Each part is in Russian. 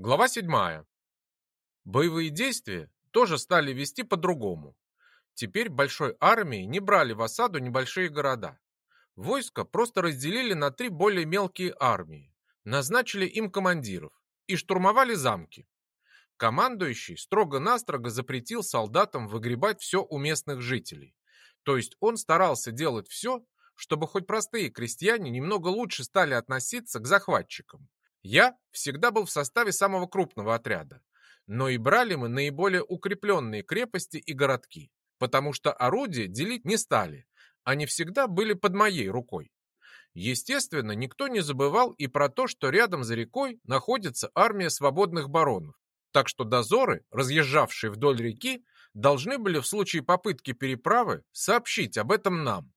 Глава 7. Боевые действия тоже стали вести по-другому. Теперь большой армией не брали в осаду небольшие города. Войска просто разделили на три более мелкие армии, назначили им командиров и штурмовали замки. Командующий строго-настрого запретил солдатам выгребать все у местных жителей. То есть он старался делать все, чтобы хоть простые крестьяне немного лучше стали относиться к захватчикам. Я всегда был в составе самого крупного отряда, но и брали мы наиболее укрепленные крепости и городки, потому что орудия делить не стали, они всегда были под моей рукой. Естественно, никто не забывал и про то, что рядом за рекой находится армия свободных баронов, так что дозоры, разъезжавшие вдоль реки, должны были в случае попытки переправы сообщить об этом нам,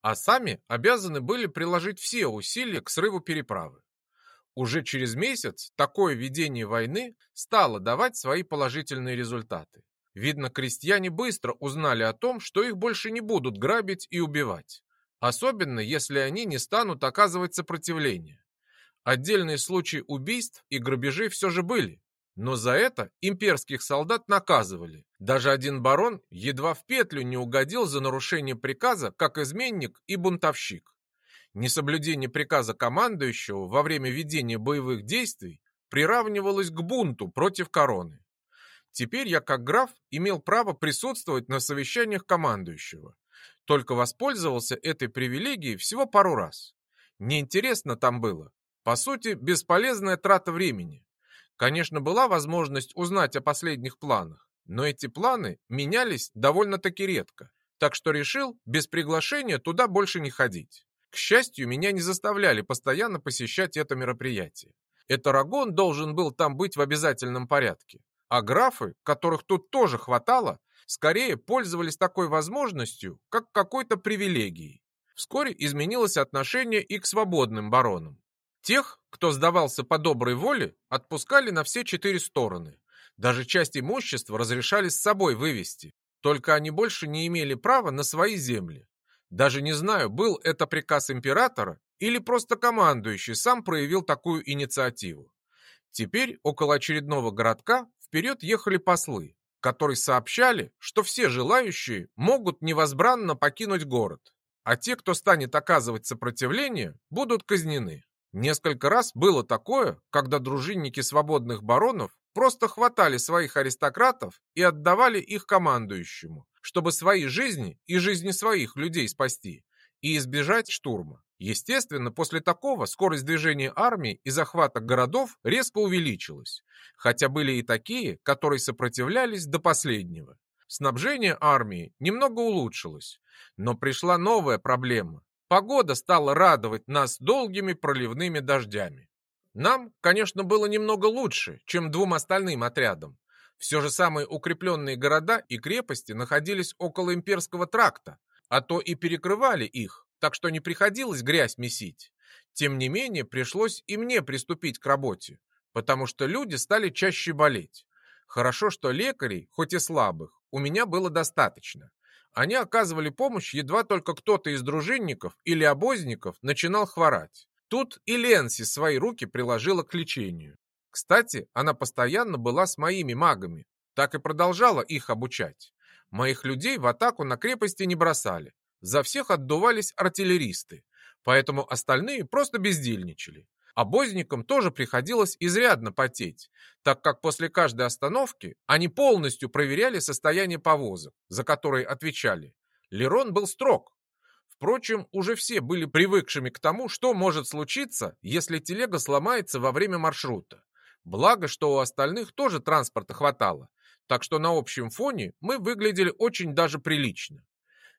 а сами обязаны были приложить все усилия к срыву переправы. Уже через месяц такое ведение войны стало давать свои положительные результаты. Видно, крестьяне быстро узнали о том, что их больше не будут грабить и убивать. Особенно, если они не станут оказывать сопротивление. Отдельные случаи убийств и грабежей все же были, но за это имперских солдат наказывали. Даже один барон едва в петлю не угодил за нарушение приказа, как изменник и бунтовщик. Несоблюдение приказа командующего во время ведения боевых действий приравнивалось к бунту против короны. Теперь я, как граф, имел право присутствовать на совещаниях командующего. Только воспользовался этой привилегией всего пару раз. Неинтересно там было. По сути, бесполезная трата времени. Конечно, была возможность узнать о последних планах, но эти планы менялись довольно-таки редко, так что решил без приглашения туда больше не ходить. К счастью, меня не заставляли постоянно посещать это мероприятие. Этарагон должен был там быть в обязательном порядке. А графы, которых тут тоже хватало, скорее пользовались такой возможностью, как какой-то привилегией. Вскоре изменилось отношение и к свободным баронам. Тех, кто сдавался по доброй воле, отпускали на все четыре стороны. Даже часть имущества разрешали с собой вывести, только они больше не имели права на свои земли. Даже не знаю, был это приказ императора или просто командующий сам проявил такую инициативу. Теперь около очередного городка вперед ехали послы, которые сообщали, что все желающие могут невозбранно покинуть город, а те, кто станет оказывать сопротивление, будут казнены. Несколько раз было такое, когда дружинники свободных баронов просто хватали своих аристократов и отдавали их командующему, чтобы свои жизни и жизни своих людей спасти и избежать штурма. Естественно, после такого скорость движения армии и захвата городов резко увеличилась, хотя были и такие, которые сопротивлялись до последнего. Снабжение армии немного улучшилось, но пришла новая проблема. Погода стала радовать нас долгими проливными дождями. Нам, конечно, было немного лучше, чем двум остальным отрядам, все же самые укрепленные города и крепости находились около имперского тракта, а то и перекрывали их, так что не приходилось грязь месить. Тем не менее, пришлось и мне приступить к работе, потому что люди стали чаще болеть. Хорошо, что лекарей, хоть и слабых, у меня было достаточно. Они оказывали помощь, едва только кто-то из дружинников или обозников начинал хворать. Тут и Ленси свои руки приложила к лечению. Кстати, она постоянно была с моими магами, так и продолжала их обучать. Моих людей в атаку на крепости не бросали. За всех отдувались артиллеристы, поэтому остальные просто бездельничали. Обозникам тоже приходилось изрядно потеть, так как после каждой остановки они полностью проверяли состояние повозок, за которые отвечали. Лерон был строг. Впрочем, уже все были привыкшими к тому, что может случиться, если телега сломается во время маршрута. Благо, что у остальных тоже транспорта хватало, так что на общем фоне мы выглядели очень даже прилично.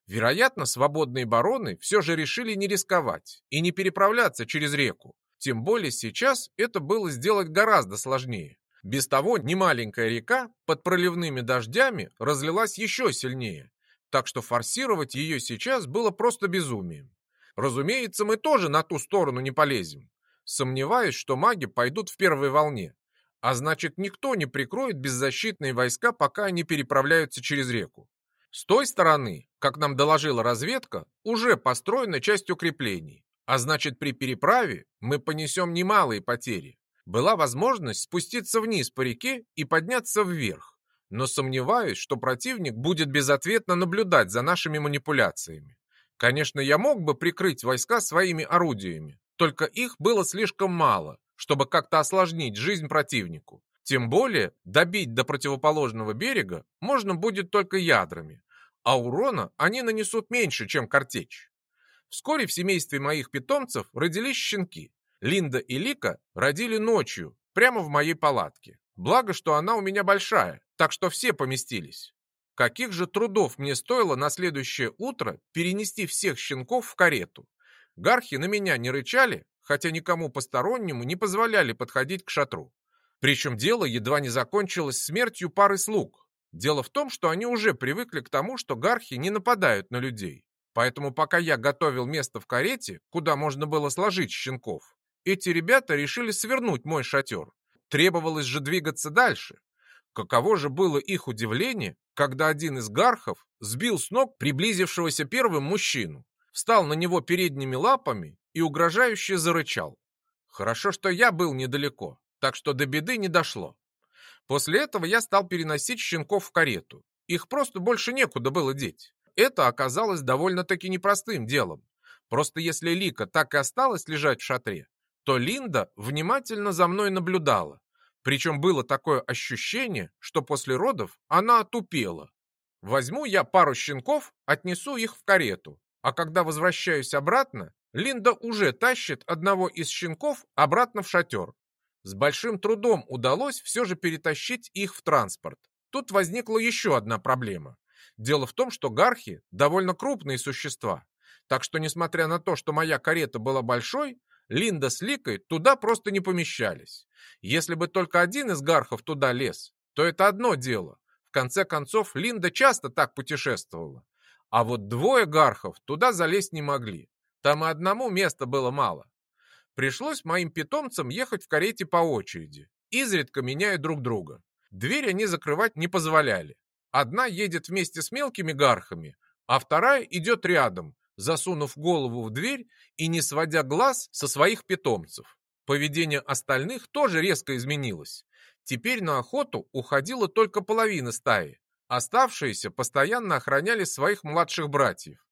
Вероятно, свободные бароны все же решили не рисковать и не переправляться через реку. Тем более сейчас это было сделать гораздо сложнее. Без того немаленькая река под проливными дождями разлилась еще сильнее, так что форсировать ее сейчас было просто безумием. Разумеется, мы тоже на ту сторону не полезем. Сомневаюсь, что маги пойдут в первой волне. А значит, никто не прикроет беззащитные войска, пока они переправляются через реку. С той стороны, как нам доложила разведка, уже построена часть укреплений. А значит, при переправе мы понесем немалые потери. Была возможность спуститься вниз по реке и подняться вверх, но сомневаюсь, что противник будет безответно наблюдать за нашими манипуляциями. Конечно, я мог бы прикрыть войска своими орудиями, только их было слишком мало, чтобы как-то осложнить жизнь противнику. Тем более добить до противоположного берега можно будет только ядрами, а урона они нанесут меньше, чем картечь. Вскоре в семействе моих питомцев родились щенки. Линда и Лика родили ночью, прямо в моей палатке. Благо, что она у меня большая, так что все поместились. Каких же трудов мне стоило на следующее утро перенести всех щенков в карету. Гархи на меня не рычали, хотя никому постороннему не позволяли подходить к шатру. Причем дело едва не закончилось смертью пары слуг. Дело в том, что они уже привыкли к тому, что гархи не нападают на людей. Поэтому пока я готовил место в карете, куда можно было сложить щенков, эти ребята решили свернуть мой шатер. Требовалось же двигаться дальше. Каково же было их удивление, когда один из гархов сбил с ног приблизившегося первым мужчину, встал на него передними лапами и угрожающе зарычал. Хорошо, что я был недалеко, так что до беды не дошло. После этого я стал переносить щенков в карету. Их просто больше некуда было деть. Это оказалось довольно-таки непростым делом. Просто если Лика так и осталась лежать в шатре, то Линда внимательно за мной наблюдала, причем было такое ощущение, что после родов она отупела. Возьму я пару щенков, отнесу их в карету, а когда возвращаюсь обратно, Линда уже тащит одного из щенков обратно в шатер. С большим трудом удалось все же перетащить их в транспорт. Тут возникла еще одна проблема. Дело в том, что гархи довольно крупные существа, так что, несмотря на то, что моя карета была большой, Линда с Ликой туда просто не помещались. Если бы только один из гархов туда лез, то это одно дело. В конце концов, Линда часто так путешествовала. А вот двое гархов туда залезть не могли. Там и одному места было мало. Пришлось моим питомцам ехать в карете по очереди, изредка меняя друг друга. Дверь они закрывать не позволяли. Одна едет вместе с мелкими гархами, а вторая идет рядом, засунув голову в дверь и не сводя глаз со своих питомцев. Поведение остальных тоже резко изменилось. Теперь на охоту уходила только половина стаи. Оставшиеся постоянно охраняли своих младших братьев.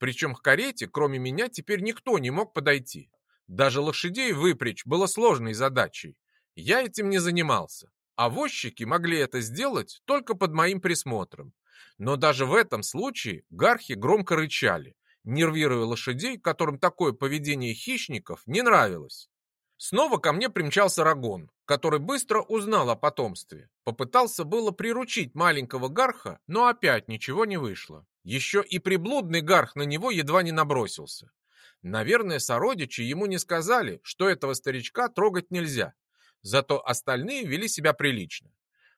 Причем к карете, кроме меня, теперь никто не мог подойти. Даже лошадей выпрячь было сложной задачей. Я этим не занимался. А возчики могли это сделать только под моим присмотром. Но даже в этом случае гархи громко рычали, нервируя лошадей, которым такое поведение хищников не нравилось. Снова ко мне примчался Рагон, который быстро узнал о потомстве. Попытался было приручить маленького гарха, но опять ничего не вышло. Еще и приблудный гарх на него едва не набросился. Наверное, сородичи ему не сказали, что этого старичка трогать нельзя. Зато остальные вели себя прилично.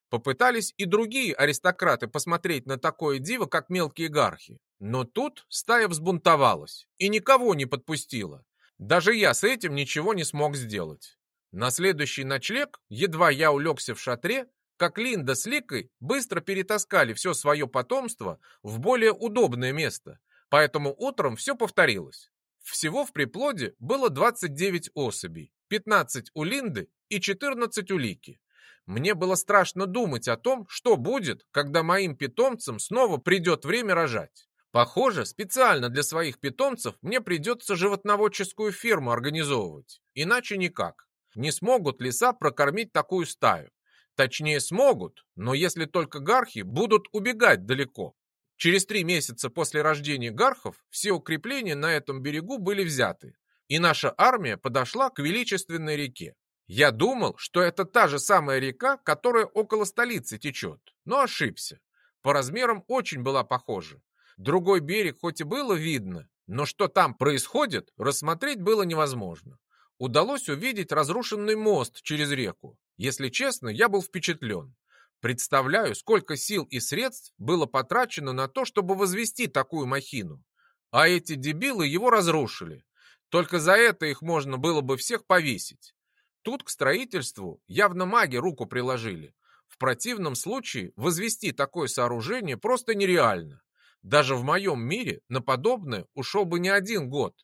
Попытались и другие аристократы посмотреть на такое диво, как мелкие гархи. Но тут стая взбунтовалась и никого не подпустила. Даже я с этим ничего не смог сделать. На следующий ночлег, едва я улегся в шатре, как Линда с Ликой быстро перетаскали все свое потомство в более удобное место, поэтому утром все повторилось. Всего в приплоде было 29 особей, 15 у Линды и 14 у Лики. Мне было страшно думать о том, что будет, когда моим питомцам снова придет время рожать. Похоже, специально для своих питомцев мне придется животноводческую ферму организовывать. Иначе никак. Не смогут леса прокормить такую стаю. Точнее, смогут, но если только гархи будут убегать далеко. Через три месяца после рождения гархов все укрепления на этом берегу были взяты, и наша армия подошла к величественной реке. Я думал, что это та же самая река, которая около столицы течет, но ошибся. По размерам очень была похожа. Другой берег хоть и было видно, но что там происходит, рассмотреть было невозможно. Удалось увидеть разрушенный мост через реку. Если честно, я был впечатлен. Представляю, сколько сил и средств было потрачено на то, чтобы возвести такую махину. А эти дебилы его разрушили. Только за это их можно было бы всех повесить. Тут к строительству явно маги руку приложили. В противном случае возвести такое сооружение просто нереально. Даже в моем мире на подобное ушел бы не один год.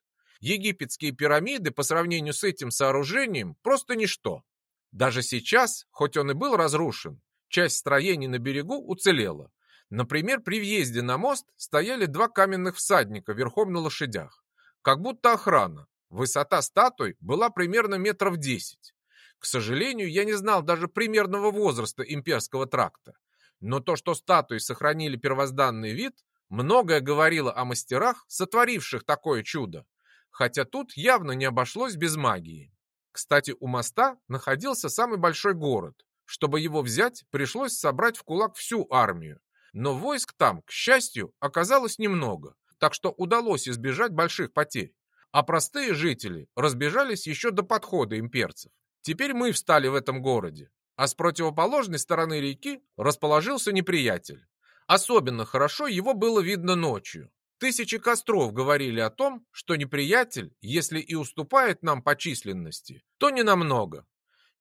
Египетские пирамиды по сравнению с этим сооружением просто ничто. Даже сейчас, хоть он и был разрушен, часть строений на берегу уцелела. Например, при въезде на мост стояли два каменных всадника верхом на лошадях. Как будто охрана. Высота статуй была примерно метров десять. К сожалению, я не знал даже примерного возраста имперского тракта. Но то, что статуи сохранили первозданный вид, многое говорило о мастерах, сотворивших такое чудо. Хотя тут явно не обошлось без магии. Кстати, у моста находился самый большой город. Чтобы его взять, пришлось собрать в кулак всю армию. Но войск там, к счастью, оказалось немного, так что удалось избежать больших потерь. А простые жители разбежались еще до подхода имперцев. Теперь мы встали в этом городе, а с противоположной стороны реки расположился неприятель. Особенно хорошо его было видно ночью. Тысячи костров говорили о том, что неприятель, если и уступает нам по численности, то не намного.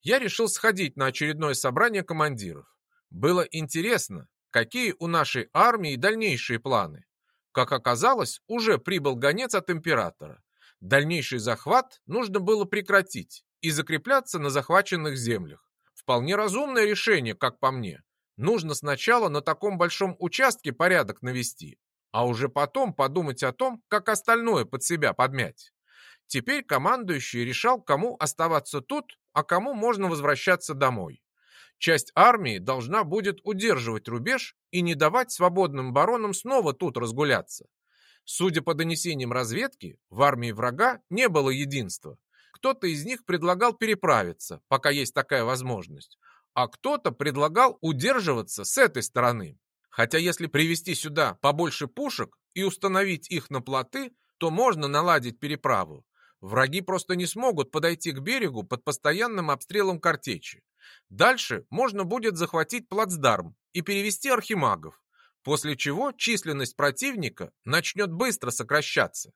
Я решил сходить на очередное собрание командиров. Было интересно, какие у нашей армии дальнейшие планы. Как оказалось, уже прибыл гонец от императора. Дальнейший захват нужно было прекратить и закрепляться на захваченных землях. Вполне разумное решение, как по мне. Нужно сначала на таком большом участке порядок навести, а уже потом подумать о том, как остальное под себя подмять. Теперь командующий решал, кому оставаться тут, а кому можно возвращаться домой. Часть армии должна будет удерживать рубеж и не давать свободным баронам снова тут разгуляться. Судя по донесениям разведки, в армии врага не было единства. Кто-то из них предлагал переправиться, пока есть такая возможность, а кто-то предлагал удерживаться с этой стороны. Хотя если привести сюда побольше пушек и установить их на плоты, то можно наладить переправу. Враги просто не смогут подойти к берегу под постоянным обстрелом картечи. Дальше можно будет захватить плацдарм и перевести архимагов, после чего численность противника начнет быстро сокращаться.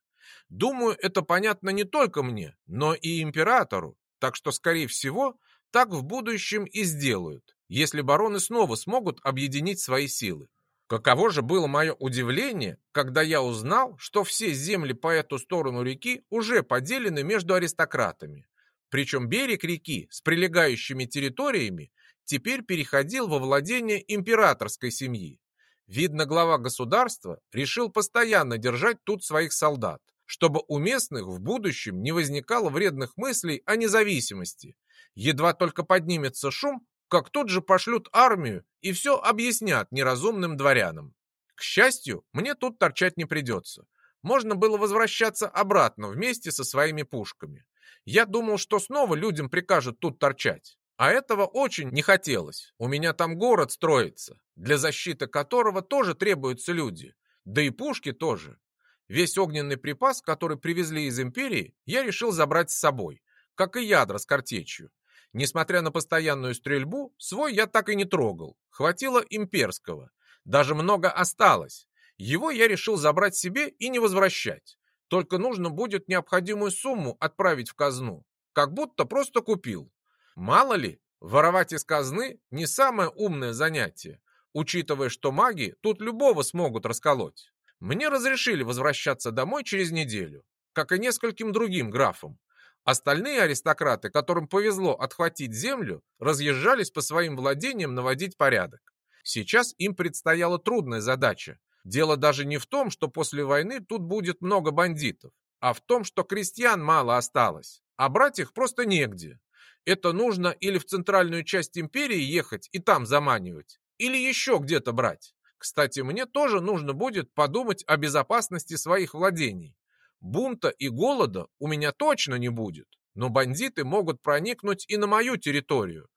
Думаю, это понятно не только мне, но и императору, так что, скорее всего, так в будущем и сделают, если бароны снова смогут объединить свои силы. Каково же было мое удивление, когда я узнал, что все земли по эту сторону реки уже поделены между аристократами. Причем берег реки с прилегающими территориями теперь переходил во владение императорской семьи. Видно, глава государства решил постоянно держать тут своих солдат, чтобы у местных в будущем не возникало вредных мыслей о независимости. Едва только поднимется шум, как тут же пошлют армию и все объяснят неразумным дворянам. К счастью, мне тут торчать не придется. Можно было возвращаться обратно вместе со своими пушками. Я думал, что снова людям прикажут тут торчать. А этого очень не хотелось. У меня там город строится, для защиты которого тоже требуются люди. Да и пушки тоже. Весь огненный припас, который привезли из империи, я решил забрать с собой, как и ядра с картечью. Несмотря на постоянную стрельбу, свой я так и не трогал. Хватило имперского. Даже много осталось. Его я решил забрать себе и не возвращать. Только нужно будет необходимую сумму отправить в казну. Как будто просто купил. Мало ли, воровать из казны не самое умное занятие, учитывая, что маги тут любого смогут расколоть. Мне разрешили возвращаться домой через неделю, как и нескольким другим графам. Остальные аристократы, которым повезло отхватить землю, разъезжались по своим владениям наводить порядок. Сейчас им предстояла трудная задача Дело даже не в том, что после войны тут будет много бандитов, а в том, что крестьян мало осталось, а брать их просто негде. Это нужно или в центральную часть империи ехать и там заманивать, или еще где-то брать. Кстати, мне тоже нужно будет подумать о безопасности своих владений. Бунта и голода у меня точно не будет, но бандиты могут проникнуть и на мою территорию.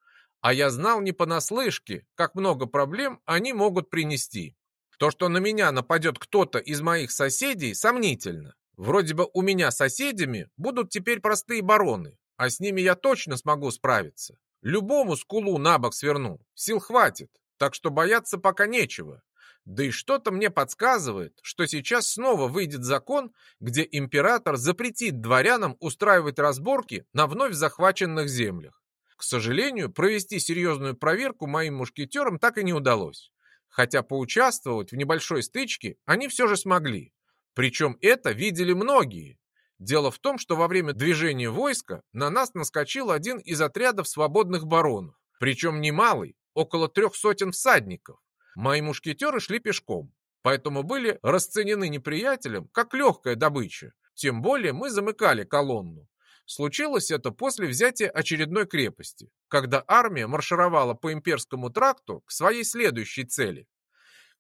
А я знал не понаслышке, как много проблем они могут принести. То, что на меня нападет кто-то из моих соседей, сомнительно. Вроде бы у меня соседями будут теперь простые бароны, а с ними я точно смогу справиться. Любому скулу на бок сверну, сил хватит, так что бояться пока нечего. Да и что-то мне подсказывает, что сейчас снова выйдет закон, где император запретит дворянам устраивать разборки на вновь захваченных землях. К сожалению, провести серьезную проверку моим мушкетерам так и не удалось хотя поучаствовать в небольшой стычке они все же смогли. Причем это видели многие. Дело в том, что во время движения войска на нас наскочил один из отрядов свободных баронов, причем немалый, около трех сотен всадников. Мои мушкетеры шли пешком, поэтому были расценены неприятелем как легкая добыча. Тем более мы замыкали колонну. Случилось это после взятия очередной крепости, когда армия маршировала по имперскому тракту к своей следующей цели.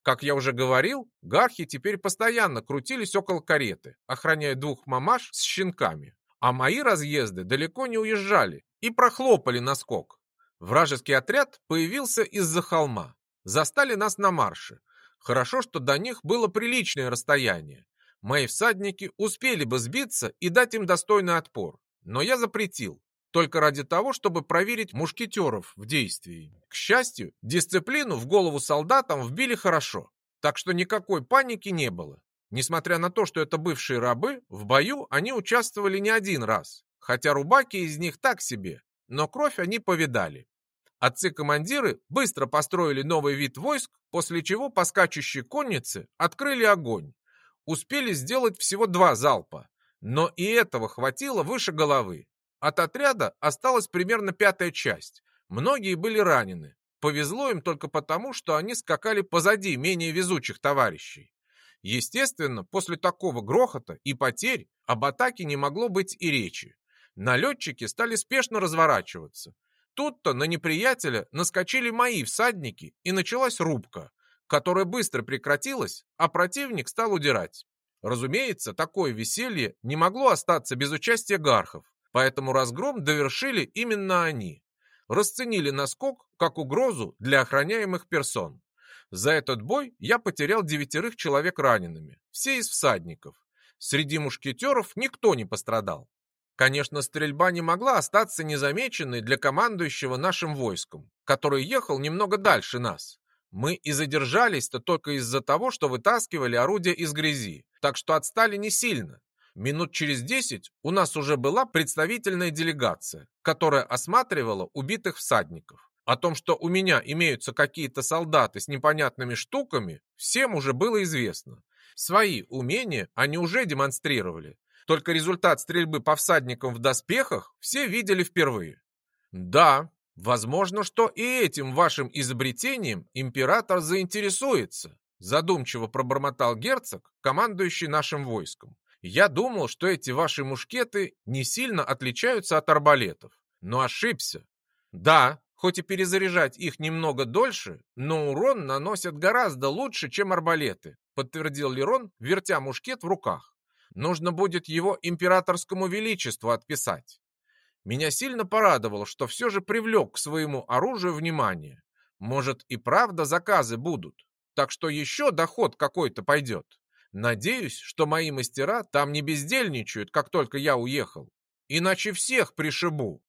Как я уже говорил, гархи теперь постоянно крутились около кареты, охраняя двух мамаш с щенками. А мои разъезды далеко не уезжали и прохлопали наскок. Вражеский отряд появился из-за холма. Застали нас на марше. Хорошо, что до них было приличное расстояние. Мои всадники успели бы сбиться и дать им достойный отпор. Но я запретил, только ради того, чтобы проверить мушкетеров в действии. К счастью, дисциплину в голову солдатам вбили хорошо, так что никакой паники не было. Несмотря на то, что это бывшие рабы, в бою они участвовали не один раз, хотя рубаки из них так себе, но кровь они повидали. Отцы-командиры быстро построили новый вид войск, после чего по скачущей коннице открыли огонь. Успели сделать всего два залпа, но и этого хватило выше головы. От отряда осталась примерно пятая часть. Многие были ранены. Повезло им только потому, что они скакали позади менее везучих товарищей. Естественно, после такого грохота и потерь об атаке не могло быть и речи. Налетчики стали спешно разворачиваться. Тут-то на неприятеля наскочили мои всадники, и началась рубка, которая быстро прекратилась, а противник стал удирать. Разумеется, такое веселье не могло остаться без участия гархов, поэтому разгром довершили именно они. Расценили наскок как угрозу для охраняемых персон. За этот бой я потерял девятерых человек ранеными, все из всадников. Среди мушкетеров никто не пострадал. Конечно, стрельба не могла остаться незамеченной для командующего нашим войском, который ехал немного дальше нас. Мы и задержались-то только из-за того, что вытаскивали орудия из грязи, так что отстали не сильно. Минут через десять у нас уже была представительная делегация, которая осматривала убитых всадников. О том, что у меня имеются какие-то солдаты с непонятными штуками, всем уже было известно. Свои умения они уже демонстрировали. Только результат стрельбы по всадникам в доспехах все видели впервые. Да, Возможно, что и этим вашим изобретением император заинтересуется, задумчиво пробормотал герцог, командующий нашим войском. Я думал, что эти ваши мушкеты не сильно отличаются от арбалетов, но ошибся. Да, хоть и перезаряжать их немного дольше, но урон наносят гораздо лучше, чем арбалеты, подтвердил Лерон, вертя мушкет в руках. Нужно будет его императорскому величеству отписать. Меня сильно порадовало, что все же привлек к своему оружию внимание. Может и правда заказы будут, так что еще доход какой-то пойдет. Надеюсь, что мои мастера там не бездельничают, как только я уехал. Иначе всех пришибу.